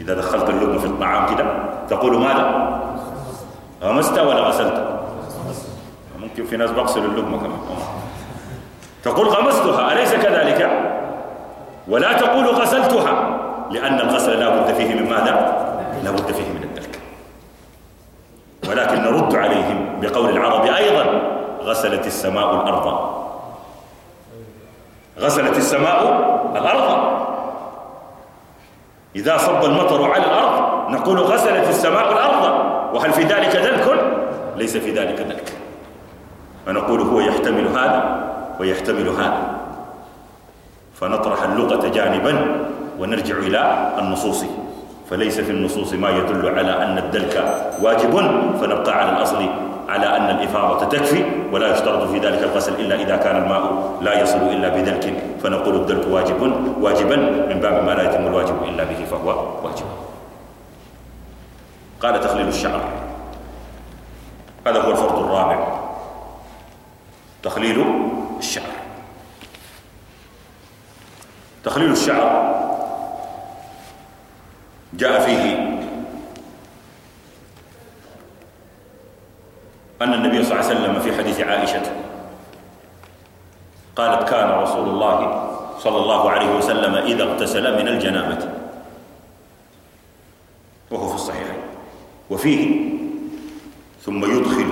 إذا دخلت اللقمة في الطعام كده تقول ماذا؟ غمست ولا غسلت؟ ممكن في ناس بغسل اللقمة كمان. تقول غمستها أليس كذلك؟ ولا تقول غسلتها لأن الغسل لا بد فيه من ماذا؟ لا بد فيه من الدلك ولكن نرد عليهم بقول العرب أيضا غسلت السماء الأرض. غسلت السماء الأرض. إذا صب المطر على الأرض نقول غسلت السماء الأرض وهل في ذلك دلك؟ ليس في ذلك دلك فنقول هو يحتمل هذا ويحتمل هذا. فنطرح اللغة جانبا ونرجع إلى النصوص. فليس في النصوص ما يدل على أن الدلك واجب فنبقى على الأصل على أن الإفاضة تكفي ولا يشترط في ذلك الغسل إلا إذا كان الماء لا يصل إلا بدلك. فنقول الدلك واجب واجبا من باب ما لا يتم الواجب إلا به فهو واجب. قال تخليل الشعر. هذا هو الفرض الرابع. تخليل الشعر. تخليل الشعر جاء فيه أن النبي صلى الله عليه وسلم في حديث عائشة قالت كان رسول الله صلى الله عليه وسلم إذا اغتسل من الجنابة. وهو في الصحيحين وفيه ثم يدخل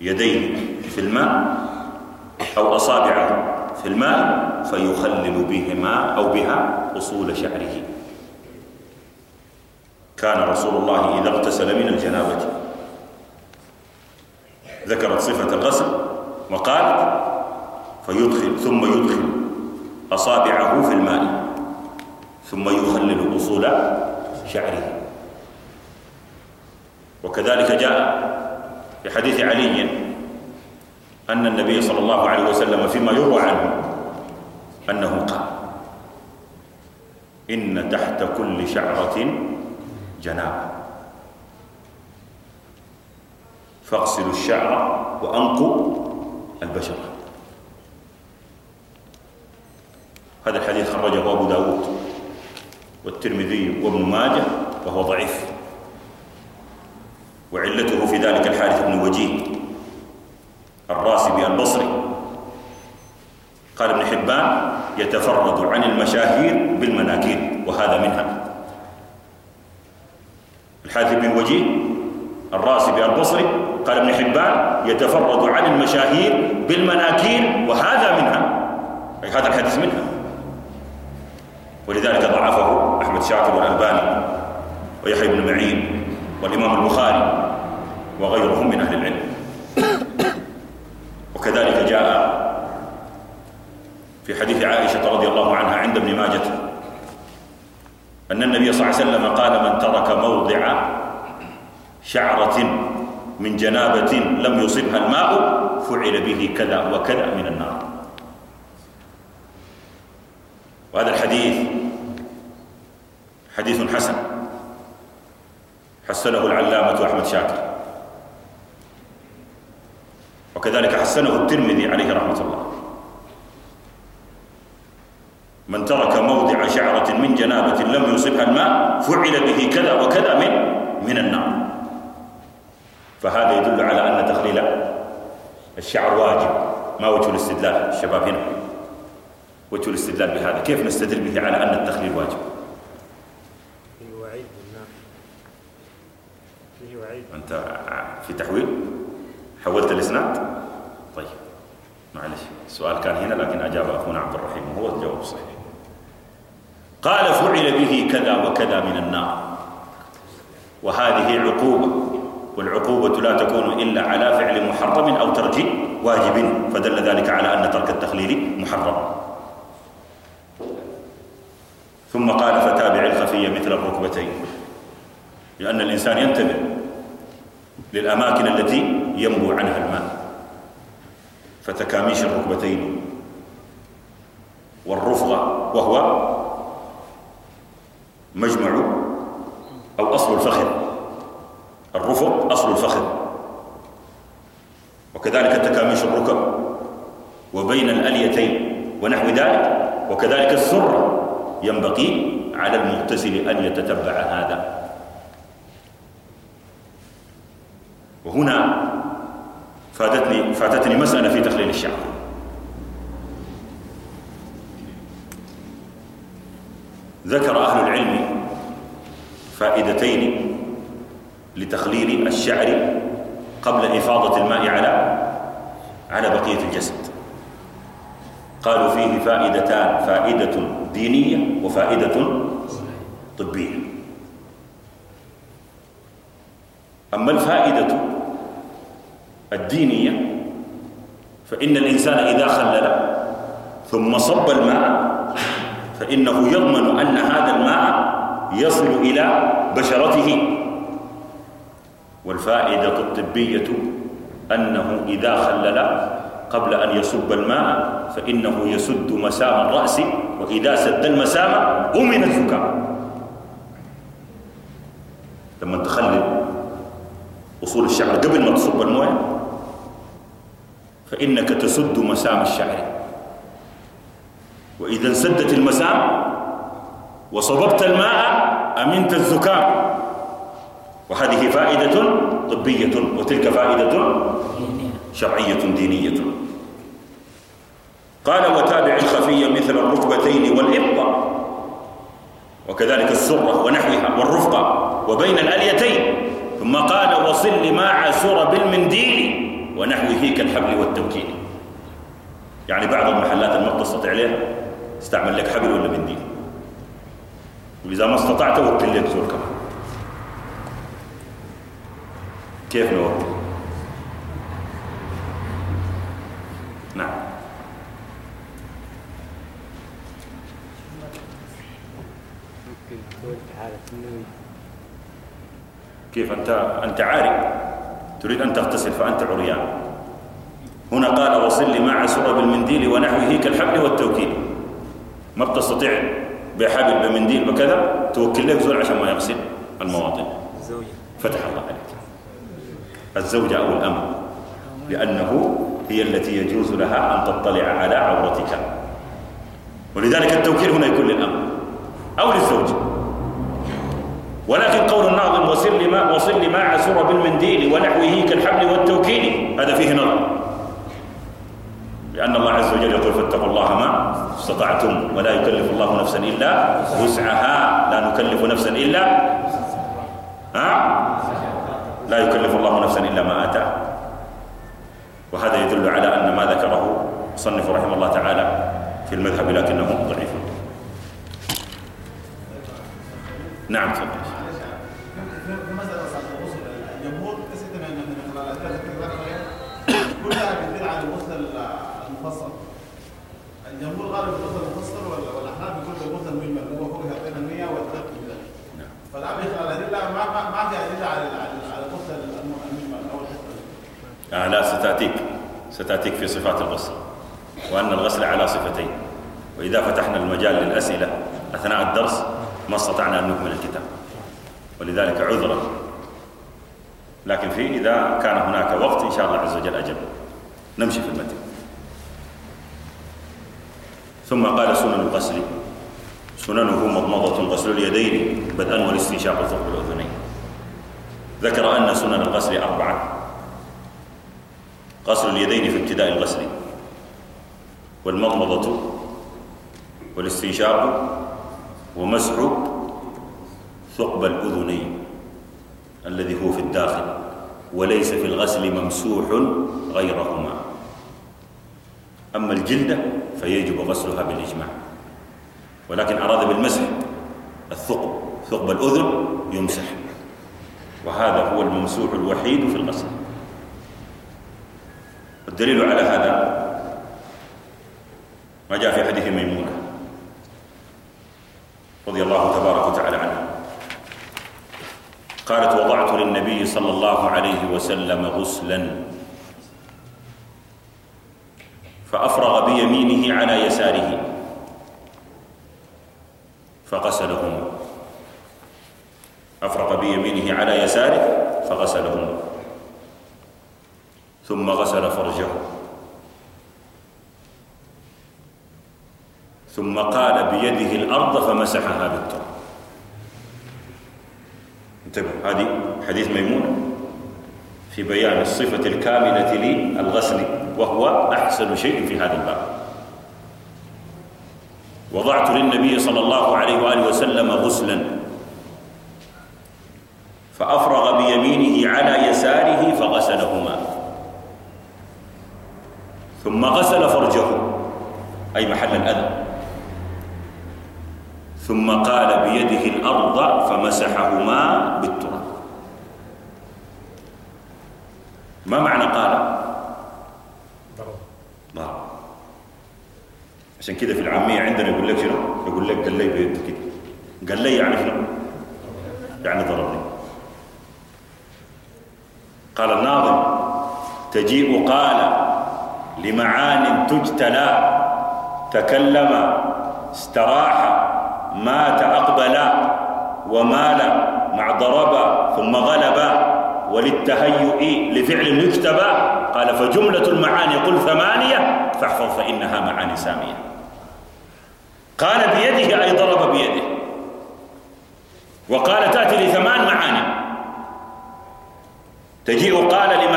يديه في الماء أو أصابعه في الماء فيخلل بهما أو بها أصول شعره. كان رسول الله إذا اغتسل من الجنابة. ذكرت صفة الغسل وقالت فيدخل ثم يدخل أصابعه في الماء ثم يخلل أصول شعره. وكذلك جاء في حديث علي أن النبي صلى الله عليه وسلم فيما يروى عنه أنه قال إن تحت كل شعرة جنابة. فاغسلوا الشعر وأنقوا البشرة. هذا الحديث خرجه أبو داود والترمذي وابن ماجه وهو ضعيف. وعلته في ذلك الحارث بن وجيه الراسبي البصري. قال ابن حبان يتفرد عن المشاهير بالمناكير وهذا منها. الحارث بن وجيه الراسبي البصري قال ابن حبان يتفرد عن المشاهير بالمناكير وهذا منها. أي هذا الحديث منها. ولذلك ضعفه أحمد شاكر والألباني ويحيى بن معين والإمام البخاري وغيرهم من أهل العلم. وكذلك جاء في حديث عائشة رضي الله عنها عند ابن ماجة أن النبي صلى الله عليه وسلم قال من ترك موضع شعرة من جنابة لم يصبها الماء فعل به كذا وكذا من النار. وهذا الحديث حديث حسن. حسنه العلامة أحمد شاكر. وكذلك حسنه الترمذي عليه رحمة الله. من ترك موضع شعرة من جنابة لم يصبها الماء فعل به كذا وكذا من من النار. فهذا يدل على أن تخليل الشعر واجب. ما وجه الاستدلال الشباب هنا؟ وجه الاستدلال بهذا. كيف نستدل به على أن التخليل واجب؟ فيه وعيد بالنار فيه وعيد. أنت في تحويل؟ حولت الإسناد؟ طيب معلش. السؤال كان هنا لكن أجاب أخونا عبد الرحيم وهو الجواب الصحيح قال فعل به كذا وكذا من النار. وهذه عقوبة. والعقوبة لا تكون إلا على فعل محرم أو ترك واجب فدل ذلك على أن ترك التخليل محرم. ثم قال فتابع الخفية مثل الركبتين لأن الإنسان ينتبه للأماكن التي ينبو عنها الماء فتكاميش الركبتين والرفغة وهو مجمع أو أصل الفخذ الرفق أصل الفخذ وكذلك تكاميش الركب. وبين الأليتين ونحو ذلك. وكذلك السرة ينبغي على المغتسل أن يتتبع هذا. وهنا فاتتني, فاتتني مسألة في تخليل الشعر. ذكر أهل العلم فائدتين لتخليل الشعر قبل إفاضة الماء على على بقية الجسد. قالوا فيه فائدتان فائدة دينية وفائدة طبية. أما الفائدة الدينية فإن الإنسان إذا خلل ثم صب الماء فإنه يضمن أن هذا الماء يصل إلى بشرته. والفائدة الطبية أنه إذا خلل قبل أن يصب الماء فإنه يسد مسام الرأس وإذا سد المسام أمن الزكام. لما تخلل أصول الشعر قبل ما تصب الموية فإنك تسد مسام الشعر. وإذا انسدت المسام وصببت الماء أمنت الزكام. وهذه فائدة طبية وتلك فائدة شرعية دينية. قال وتابع الخفية مثل الركبتين والإبطة وكذلك السرة ونحوها والرفقة وبين الأليتين. ثم قال وصل لما عسر بالمنديل ونحوه كالحبل والتوكيل يعني بعض المحلات اللي ما تستطيع عليها استعمل لك حبل ولا منديل. وإذا ما استطعت وكل لك زور كمان. كيف نوكل نعم. كيف أنت؟ أنت عاري. تريد أن تغتسل فأنت عريان. هنا قال وصل لما عسر بالمنديل ونحوه كالحبل والتوكيل. ما بتستطيع بحبل بمنديل بكذا؟ توكل لك زول عشان ما يغسل المواطن. فتح الله عليك. الزوجة أو الأم. لأنه هي التي يجوز لها أن تطلع على عورتك. ولذلك التوكيل هنا يكون للأم أو للزوج. ولكن قول الناظم وصل لما وصل لما عسر بالمنديل ونحوه كالحبل والتوكيل. هذا فيه نظر. لأن الله عز وجل يقول فاتقوا الله ما استطعتم ولا يكلف الله نفسا إلا وسعها. لا نكلف نفسا إلا ها؟ لا يكلف الله نفسا إلا ما آتاه وهذا يدل على أن ما ذكره مصنف رحمه الله تعالى في المذهب لكنه ضعيف. نعم تفضل. كلها بتدل على الغسل المفصل الجمهور غالب الغسل المفصل والاحناف بيقول الغسل المجمل اللي هو فوق فالان الادله ما ما ما في ادله على على الغسل المجمل أو آه لا ستأتيك. ستأتيك في صفات الغسل. وأن الغسل على صفتين. وإذا فتحنا المجال للأسئلة أثناء الدرس ما استطعنا أن نكمل الكتاب. ولذلك عذرا. لكن في إذا كان هناك وقت إن شاء الله عز وجل أجل. نمشي في المتن. ثم قال سنن الغسل. سننه مضمضة غسل اليدين بدءا والاستنشاق ثقب الأذنين. ذكر أن سنن الغسل أربعة. غسل اليدين في ابتداء الغسل. والمضمضة والاستنشاق ومسح ثقب الأذنين الذي هو في الداخل وليس في الغسل ممسوح غيرهما. أما الجلدة فيجب غسلها بالإجماع. ولكن أراد بالمسح الثقب ثقب الأذن يمسح. وهذا هو الممسوح الوحيد في الغسل. الدليل على هذا ما جاء في حديث ميمونة رضي الله تبارك وتعالى عنها. قالت وضعت للنبي صلى الله عليه وسلم غسلا فأفرغ بيمينه على يساره فغسلهما أفرغ بيمينه على يساره فغسلهما ثم غسل فرجه. ثم قال بيده الأرض فمسحها بالتراب. انتبه هذه حديث ميمون في بيان الصفة الكاملة للغسل وهو أحسن شيء في هذا الباب. وضعت للنبي صلى الله عليه وآله وسلم غسلا. فأفرغ بيمينه على يساره فغسلهما. ثم غسل فرجه. أي محل الأذى. ثم قال بيده الأرض فمسحهما بالتراب. ما معنى قال؟ ضرب. عشان كده في العامية عندنا يقول لك شنو؟ يقول لك قال لي بيده كده. قال لي يعني شنو؟ يعني ضربني. قال الناظم تجيء قال لمعان تجتلى تكلم استراح مات أقبلا ومال مع ضرب ثم غلب وللتهيؤ لفعل يكتب. قال فجملة المعاني قل ثمانية فاحفظ فإنها معاني سامية. قال بيده أي ضرب بيده. وقال تأتي لثمان معاني. تجيء قال لمعان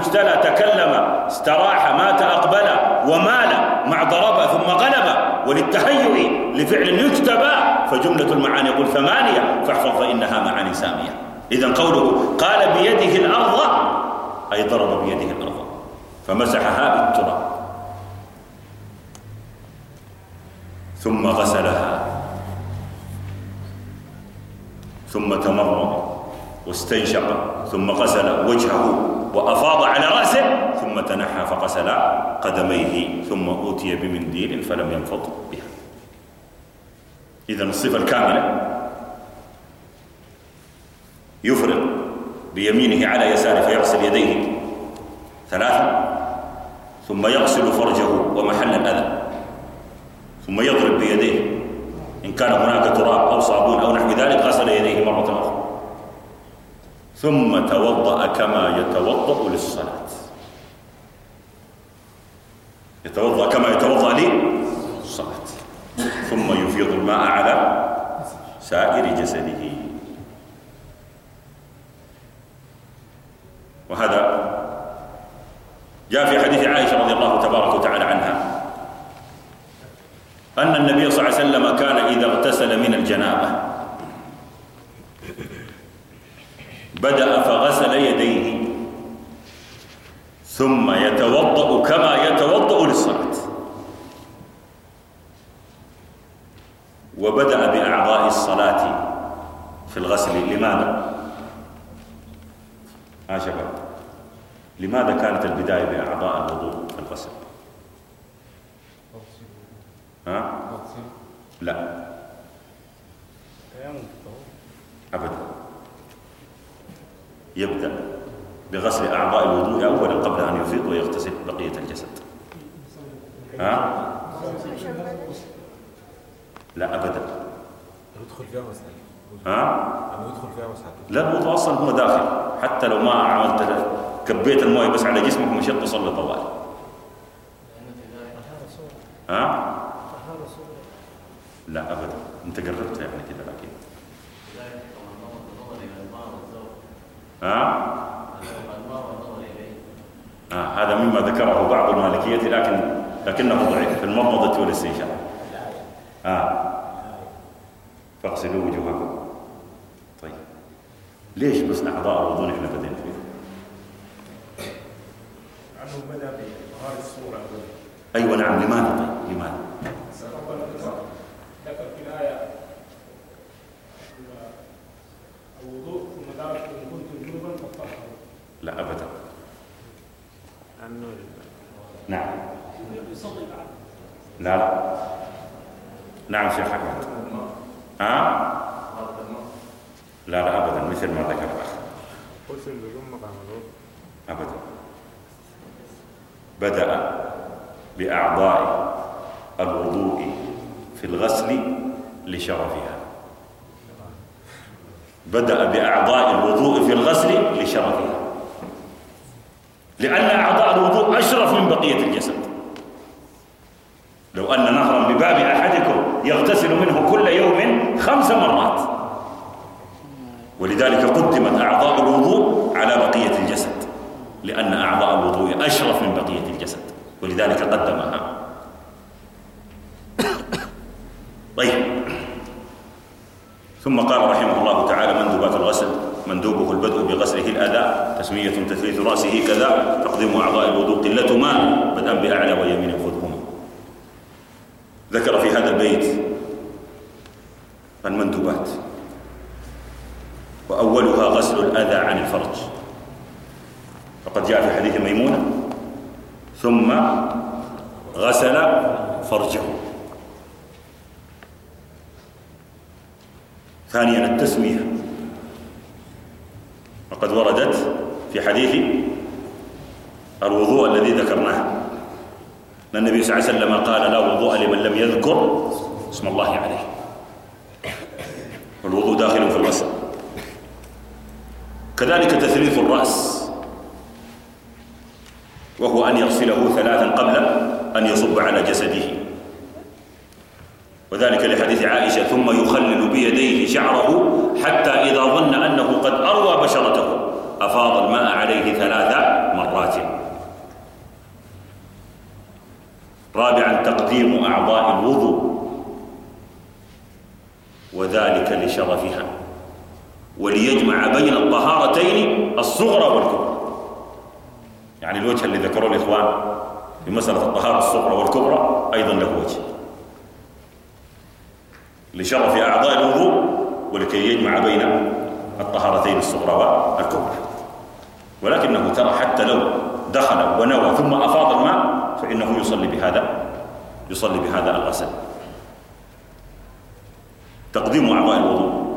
تجتلى تكلم استراح مات أقبل ومال مع ضرب ثم غلب. وللتهيؤ لفعل يكتب فجملة المعاني قل ثمانية. فاحفظ فإنها معاني سامية. إذا قوله قال بيده الأرض أي ضرب بيده الأرض. فمسحها بالتراب. ثم غسلها. ثم تمرض واستنشق ثم غسل وجهه وأفاض على رأسه ثم تنحى فغسل قدميه ثم أوتي بمنديل فلم ينفض بها. إذا الصفة الكاملة يفرغ بيمينه على يساره فيغسل يديه ثلاثا ثم يغسل فرجه ومحل الأذى ثم يضرب بيديه. إن كان هناك تراب أو صابون أو نحو ذلك غسل يديه مرة أخرى. ثم توضأ كما يتوضأ للصلاة. يتوضأ كما يتوضأ للصلاة. ثم يفيض الماء على سائر جسده وهذا جاء في حديث عائشة رضي الله تبارك وتعالى عنها أن النبي صلى الله عليه وسلم كان إذا اغتسل من الجنابة بدأ فغسل يديه ثم يتوضأ كما يتوضأ للصلاة وبدأ بأعضاء الصلاة في الغسل لماذا؟ ها شباب لماذا كانت البداية بأعضاء الوضوء في الغسل؟ ها؟ لا أبدا يبدأ بغسل أعضاء الوضوء أولا قبل أن يفيض ويغتسل بقية الجسد ها؟ لا أبدا. يدخل فيها مسألة. ها؟ أنا يدخل فيها مسألة. لا الوضوء أصلا هو داخل. حتى لو ما عملت كبيت المويه بس على جسمك ومشيت تصلي طوال. ها؟ لا أبدا. أنت قربت يعني كذا لكن. ها؟ آه هذا مما ذكره بعض المالكية لكن لكنه ضعيف. في المضمضة والاستنشاق آه. فاغسلوا وجوهكم. طيب. ليش بس أعضاء الوضوء إحنا بدينا فيه؟ عنه بدأ بظهار الصورة. أيوة نعم لماذا؟ طيب لماذا؟ ذكر في الآية الوضوء ثم ذلك إن كنتم جنبا فاطهروا لا أبدا. نعم. لا لا. نعم شيخ أحمد ها؟ لا لا أبدا مثل ما ذكر الأخ. أبدا. بدأ بأعضاء الوضوء في الغسل لشرفها. بدأ بأعضاء الوضوء في الغسل لشرفها. لأن أعضاء الوضوء أشرف من بقية الجسد. لو أن نهرا بباب أحدكم يغتسل منه كل يوم خمس مرات. ولذلك قدمت أعضاء الوضوء على بقية الجسد لأن أعضاء الوضوء أشرف من بقية الجسد ولذلك قدمها. طيب. ثم قال رحمه الله تعالى مندوبات الغسل مندوبه البدء بغسله الأداء تسمية تثليث رأسه كذا تقديم أعضاء الوضوء قلة ماء بدءا بأعلى ويمين خذهما ذكر في هذا البيت المندوبات وأولها غسل الأذى عن الفرج. فقد جاء في حديث ميمونة ثم غسل فرجه. ثانيا التسمية. وقد وردت في حديث الوضوء الذي ذكرناه. النبي صلى الله عليه وسلم قال لا وضوء لمن لم يذكر اسم الله عليه. والوضوء داخل في الغسل كذلك تثليث الرأس. وهو أن يغسله ثلاثا قبل أن يصب على جسده. وذلك لحديث عائشة ثم يخلل بيديه شعره حتى إذا ظن أنه قد أروى بشرته أفاض الماء عليه ثلاث مرات رابعا تقديم أعضاء الوضوء وذلك لشرفها وليجمع بين الطهارتين الصغرى والكبرى. يعني الوجه اللي ذكروه الإخوان في مسألة الطهارة الصغرى والكبرى أيضا له وجه. لشرف أعضاء الوضوء ولكي يجمع بين الطهارتين الصغرى والكبرى. ولكنه ترى حتى لو دخل ونوى ثم أفاض الماء فإنه يصلي بهذا يصلي بهذا الغسل. تقديم أعضاء الوضوء.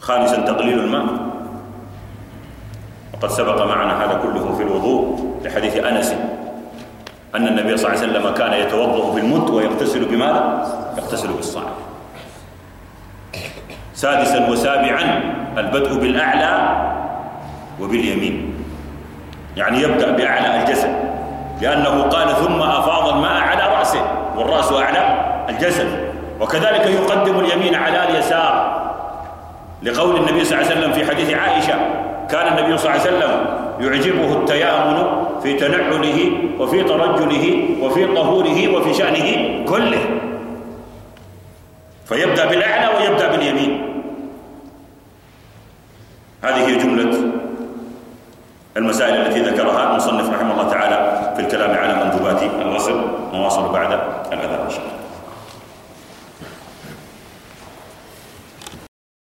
خامسا تقليل الماء. وقد سبق معنا هذا كله في الوضوء لحديث أنس. أن النبي صلى الله عليه وسلم كان يتوضأ بالمد ويغتسل بماذا؟ يغتسل بالصاع. سادسا وسابعا البدء بالأعلى وباليمين. يعني يبدأ بأعلى الجسد. لأنه قال ثم أفاض الماء على رأسه والرأس أعلى الجسد. وكذلك يقدم اليمين على اليسار. لقول النبي صلى الله عليه وسلم في حديث عائشة كان النبي صلى الله عليه وسلم يعجبه التيامن في تنعله وفي ترجله وفي طهوره وفي شأنه كله. فيبدأ بالأعلى ويبدأ باليمين. هذه هي جملة المسائل التي ذكرها المصنف رحمه الله تعالى في الكلام على مندوبات الغسل نواصل بعد الأذان إن شاء الله.